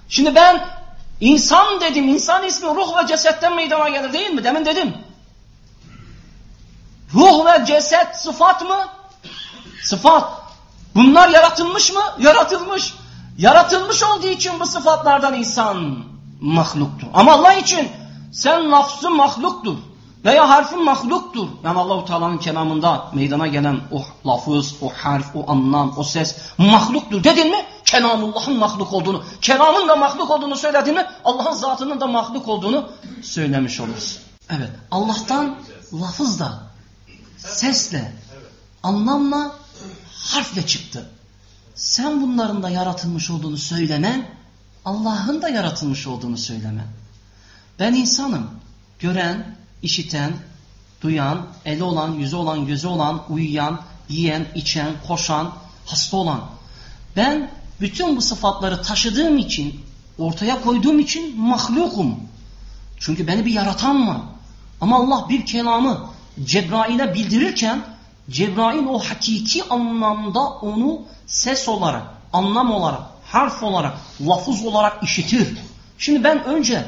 A: Şimdi ben insan dedim. insan ismi ruh ve cesetten meydana gelir değil mi? Demin dedim. Ruh ve ceset sıfat mı? Sıfat. Bunlar yaratılmış mı? Yaratılmış. Yaratılmış olduğu için bu sıfatlardan insan mahluktur. Ama Allah için sen lafzı mahluktur veya harfin mahluktur. Yani Allahu Teala'nın kelamında meydana gelen o lafız, o harf, o anlam, o ses mahluktur dedin mi? Kelamullah'ın mahluk olduğunu, kelamın da mahluk olduğunu söyledin mi? Allah'ın zatının da mahluk olduğunu söylemiş olursun. Evet, Allah'tan lafızla, sesle, anlamla, harfle çıktı. Sen bunların da yaratılmış olduğunu söylemen, Allah'ın da yaratılmış olduğunu söylemen. Ben insanım. Gören, işiten, duyan, eli olan, yüzü olan, gözü olan, uyuyan, yiyen, içen, koşan, hasta olan. Ben bütün bu sıfatları taşıdığım için, ortaya koyduğum için mahlukum. Çünkü beni bir yaratan var. Ama Allah bir kelamı Cebrail'e bildirirken Cebrail o hakiki anlamda onu ses olarak, anlam olarak, harf olarak, lafız olarak işitir. Şimdi ben önce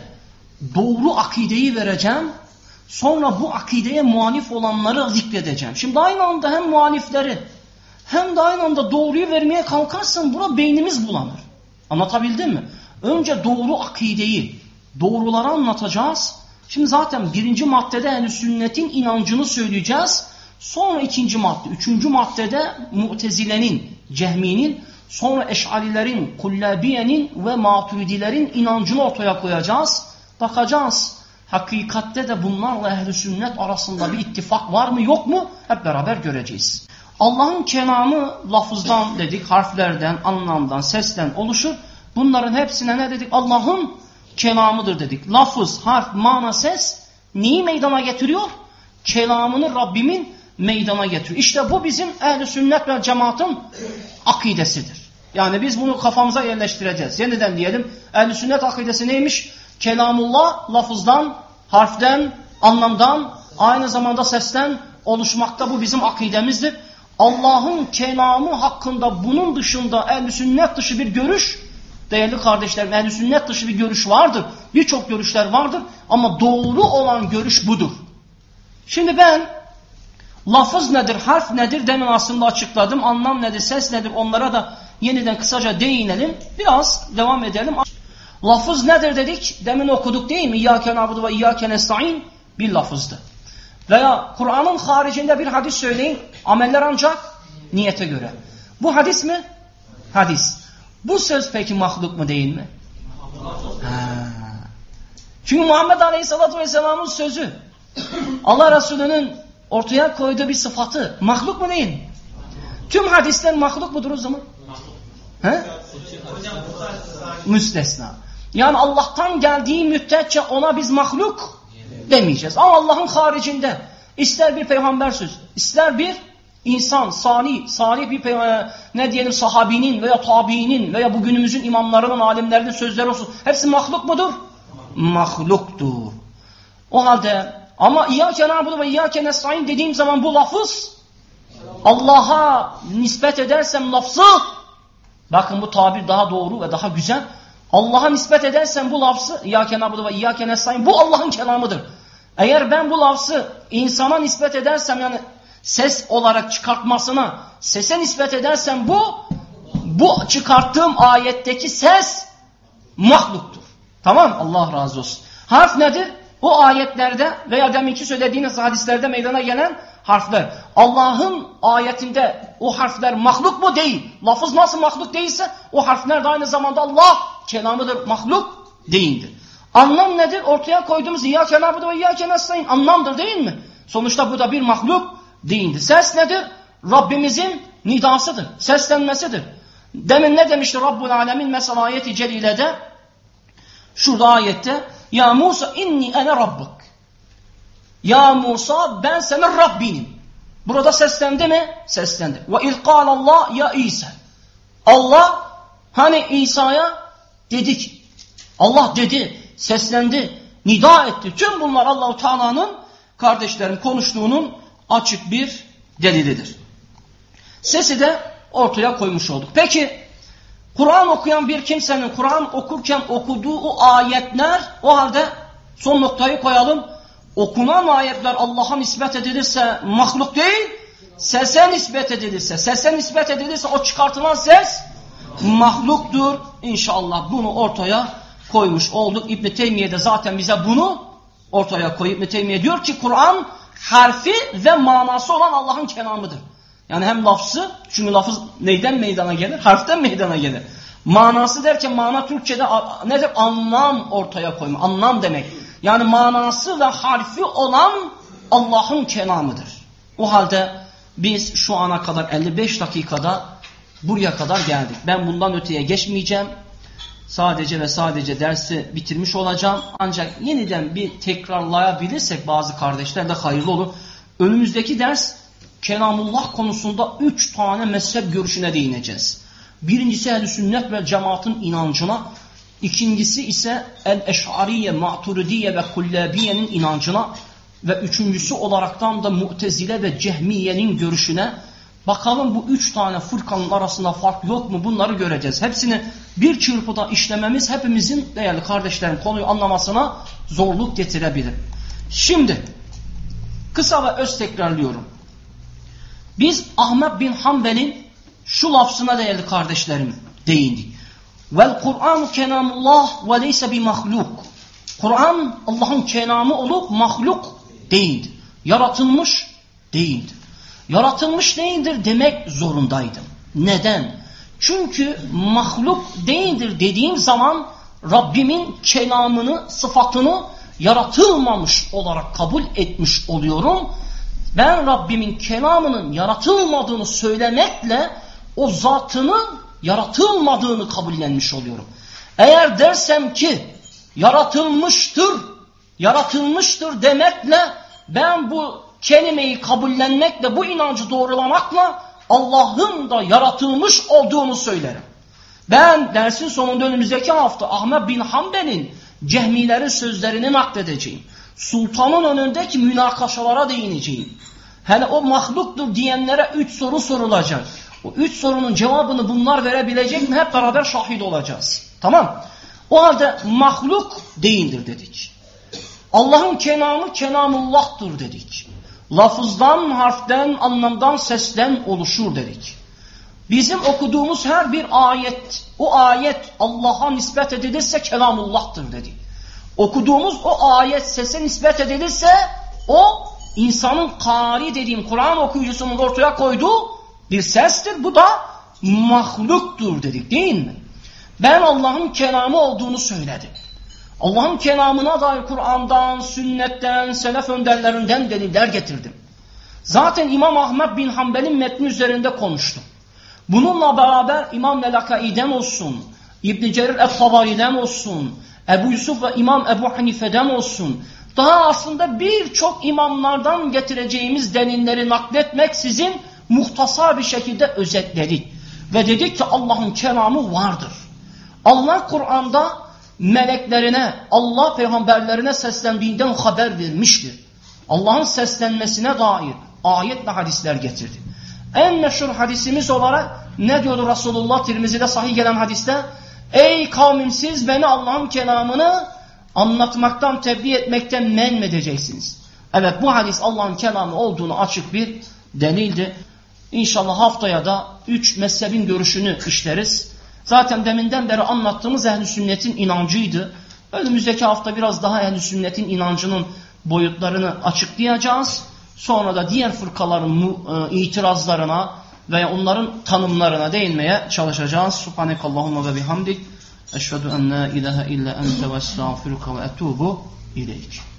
A: doğru akideyi vereceğim. Sonra bu akideye muhalif olanları zikredeceğim. Şimdi aynı anda hem muhalifleri hem de aynı anda doğruyu vermeye kalkarsan buna beynimiz bulanır. Anlatabildim mi? Önce doğru akideyi, doğruları anlatacağız. Şimdi zaten birinci maddede yani sünnetin inancını söyleyeceğiz. Sonra ikinci madde, üçüncü maddede mutezilenin, cehminin, sonra eşarilerin, kullabiyenin ve maturidilerin inancını ortaya koyacağız. Bakacağız. Hakikatte de bunlarla ehli sünnet arasında bir ittifak var mı yok mu hep beraber göreceğiz. Allah'ın kelamı lafızdan dedik, harflerden, anlamdan, sesten oluşur. Bunların hepsine ne dedik? Allah'ın kelamıdır dedik. Lafız, harf, mana, ses neyi meydana getiriyor? Kelamını Rabbimin meydana getiriyor. İşte bu bizim ehli sünnet ve cemaatin akidesidir. Yani biz bunu kafamıza yerleştireceğiz. Yeniden diyelim ehli sünnet akidesi neymiş? Kelamullah lafızdan, harften, anlamdan, aynı zamanda sesten oluşmakta bu bizim akidemizdir. Allah'ın kelamı hakkında bunun dışında ehl sünnet dışı bir görüş, değerli kardeşlerim ehl sünnet dışı bir görüş vardır. Birçok görüşler vardır ama doğru olan görüş budur. Şimdi ben lafız nedir, harf nedir demin aslında açıkladım. Anlam nedir, ses nedir onlara da yeniden kısaca değinelim. Biraz devam edelim. Lafız nedir dedik? Demin okuduk değil mi? İyyâke na'budu ve iyyâke nesta'in bir lafızdı. Veya Kur'an'ın haricinde bir hadis söyleyin. Ameller ancak niyete göre. Bu hadis mi? Hadis. Bu söz peki mahluk mu değil mi? Ha. Çünkü Muhammed Aleyhisselatü Vesselam'ın sözü Allah Resulü'nün ortaya koyduğu bir sıfatı mahluk mu değil mi? Tüm hadisler mahluk mudur o zaman? He? Müstesna. Yani Allah'tan geldiği müddetçe ona biz mahluk demeyeceğiz. Ama Allah'ın haricinde ister bir peygamber söz, ister bir insan, salih, salih bir pe- ne diyelim sahabinin veya tabiinin veya bugünümüzün imamlarının, alimlerinin sözleri olsun. Hepsi mahluk mudur? Mahluktur. O halde ama İyyâke na'budu ve İyyâke nestaîn dediğim zaman bu lafız Allah'a nispet edersem lafzı bakın bu tabir daha doğru ve daha güzel. Allah'a nispet edersem bu lafzı İyyâke na'budu ve İyyâke nestaîn bu Allah'ın kelamıdır. Eğer ben bu lafzı insana nispet edersem yani ses olarak çıkartmasına sese nispet edersem bu bu çıkarttığım ayetteki ses mahluktur. Tamam Allah razı olsun. Harf nedir? O ayetlerde veya deminki söylediğiniz hadislerde meydana gelen harfler. Allah'ın ayetinde o harfler mahluk mu değil. Lafız nasıl mahluk değilse o harfler de aynı zamanda Allah kelamıdır. Mahluk değildir. Anlam nedir? Ortaya koyduğumuz İyyâke nâbudu ve İyyâke nestaîn anlamdır değil mi? Sonuçta bu da bir mahluk değildir. Ses nedir? Rabbimizin nidasıdır. Seslenmesidir. Demin ne demişti Rabbul Alemin mesela ayeti celilede? Şurada ayette Ya Musa inni ene rabbuk. Ya Musa ben senin Rabbinim. Burada seslendi mi? Seslendi. Ve iz Allah ya İsa. Allah hani İsa'ya dedi ki Allah dedi, seslendi, nida etti. Tüm bunlar Allahu Teala'nın kardeşlerim konuştuğunun açık bir delilidir. Sesi de ortaya koymuş olduk. Peki Kur'an okuyan bir kimsenin Kur'an okurken okuduğu o ayetler o halde son noktayı koyalım. Okunan ayetler Allah'a nispet edilirse mahluk değil, sese nispet edilirse, sese nispet edilirse o çıkartılan ses mahluktur. İnşallah bunu ortaya koymuş olduk. İbn Teymiye de zaten bize bunu ortaya koyuyor. İbn Teymiye diyor ki Kur'an harfi ve manası olan Allah'ın kelamıdır. Yani hem lafzı, çünkü lafız neyden meydana gelir? Harften meydana gelir. Manası derken mana Türkçe'de nedir? Anlam ortaya koyma. Anlam demek. Yani manası ve harfi olan Allah'ın kelamıdır. O halde biz şu ana kadar 55 dakikada buraya kadar geldik. Ben bundan öteye geçmeyeceğim. Sadece ve sadece dersi bitirmiş olacağım. Ancak yeniden bir tekrarlayabilirsek bazı kardeşler de hayırlı olur. Önümüzdeki ders kelamullah konusunda üç tane mezhep görüşüne değineceğiz. Birincisi ehl sünnet ve cemaatin inancına. İkincisi ise el-eş'ariye, maturidiye ve kullabiyenin inancına. Ve üçüncüsü olaraktan da mutezile ve cehmiyenin görüşüne. Bakalım bu üç tane fırkanın arasında fark yok mu bunları göreceğiz. Hepsini bir çırpıda işlememiz hepimizin değerli kardeşlerim konuyu anlamasına zorluk getirebilir. Şimdi kısa ve öz tekrarlıyorum. Biz Ahmet bin Hanbel'in şu lafzına değerli kardeşlerim değindik. Vel Kur'an kelamullah ve leyse bi mahluk. Kur'an Allah'ın kelamı olup mahluk değildir. Yaratılmış değildir. Yaratılmış değildir demek zorundaydım. Neden? Çünkü mahluk değildir dediğim zaman Rabbimin kelamını, sıfatını yaratılmamış olarak kabul etmiş oluyorum. Ben Rabbimin kelamının yaratılmadığını söylemekle o zatının yaratılmadığını kabullenmiş oluyorum. Eğer dersem ki yaratılmıştır, yaratılmıştır demekle ben bu kelimeyi kabullenmekle, bu inancı doğrulamakla Allah'ın da yaratılmış olduğunu söylerim. Ben dersin sonunda önümüzdeki hafta Ahmet bin Hanbel'in cehmilerin sözlerini nakledeceğim. Sultanın önündeki münakaşalara değineceğim. Hele o mahluktur diyenlere üç soru sorulacak. O üç sorunun cevabını bunlar verebilecek mi hep beraber şahit olacağız. Tamam. O halde mahluk değildir dedik. Allah'ın kelamı kelamullah'tır dedik. Lafızdan, harften, anlamdan, sesten oluşur dedik. Bizim okuduğumuz her bir ayet, o ayet Allah'a nispet edilirse kelamullah'tır dedik. Okuduğumuz o ayet sese nispet edilirse o insanın kari dediğim Kur'an okuyucusunun ortaya koyduğu bir sestir. Bu da mahluktur dedik değil mi? Ben Allah'ın kelamı olduğunu söyledim. Allah'ın kelamına dair Kur'an'dan, sünnetten, selef önderlerinden deliller getirdim. Zaten İmam Ahmet bin Hanbel'in metni üzerinde konuştum. Bununla beraber İmam Melakai'den olsun, İbn Cerir el-Tabari'den olsun, Ebu Yusuf ve İmam Ebu Hanife'den olsun, daha aslında birçok imamlardan getireceğimiz delilleri nakletmek sizin muhtasar bir şekilde özetledik. Ve dedik ki Allah'ın kelamı vardır. Allah Kur'an'da meleklerine, Allah peygamberlerine seslendiğinden haber vermiştir. Allah'ın seslenmesine dair ayet hadisler getirdi. En meşhur hadisimiz olarak ne diyordu Resulullah Tirmizi'de sahih gelen hadiste? Ey kavmim siz beni Allah'ın kelamını anlatmaktan, tebliğ etmekten men edeceksiniz. Evet bu hadis Allah'ın kelamı olduğunu açık bir delildi. İnşallah haftaya da üç mezhebin görüşünü işleriz. Zaten deminden beri anlattığımız ehl sünnetin inancıydı. Önümüzdeki hafta biraz daha ehl sünnetin inancının boyutlarını açıklayacağız. Sonra da diğer fırkaların e, itirazlarına veya onların tanımlarına değinmeye çalışacağız. Subhanekallahumma ve bihamdik. Eşhedü en la ilahe illa ente ve estağfiruka ve etubu ileyk.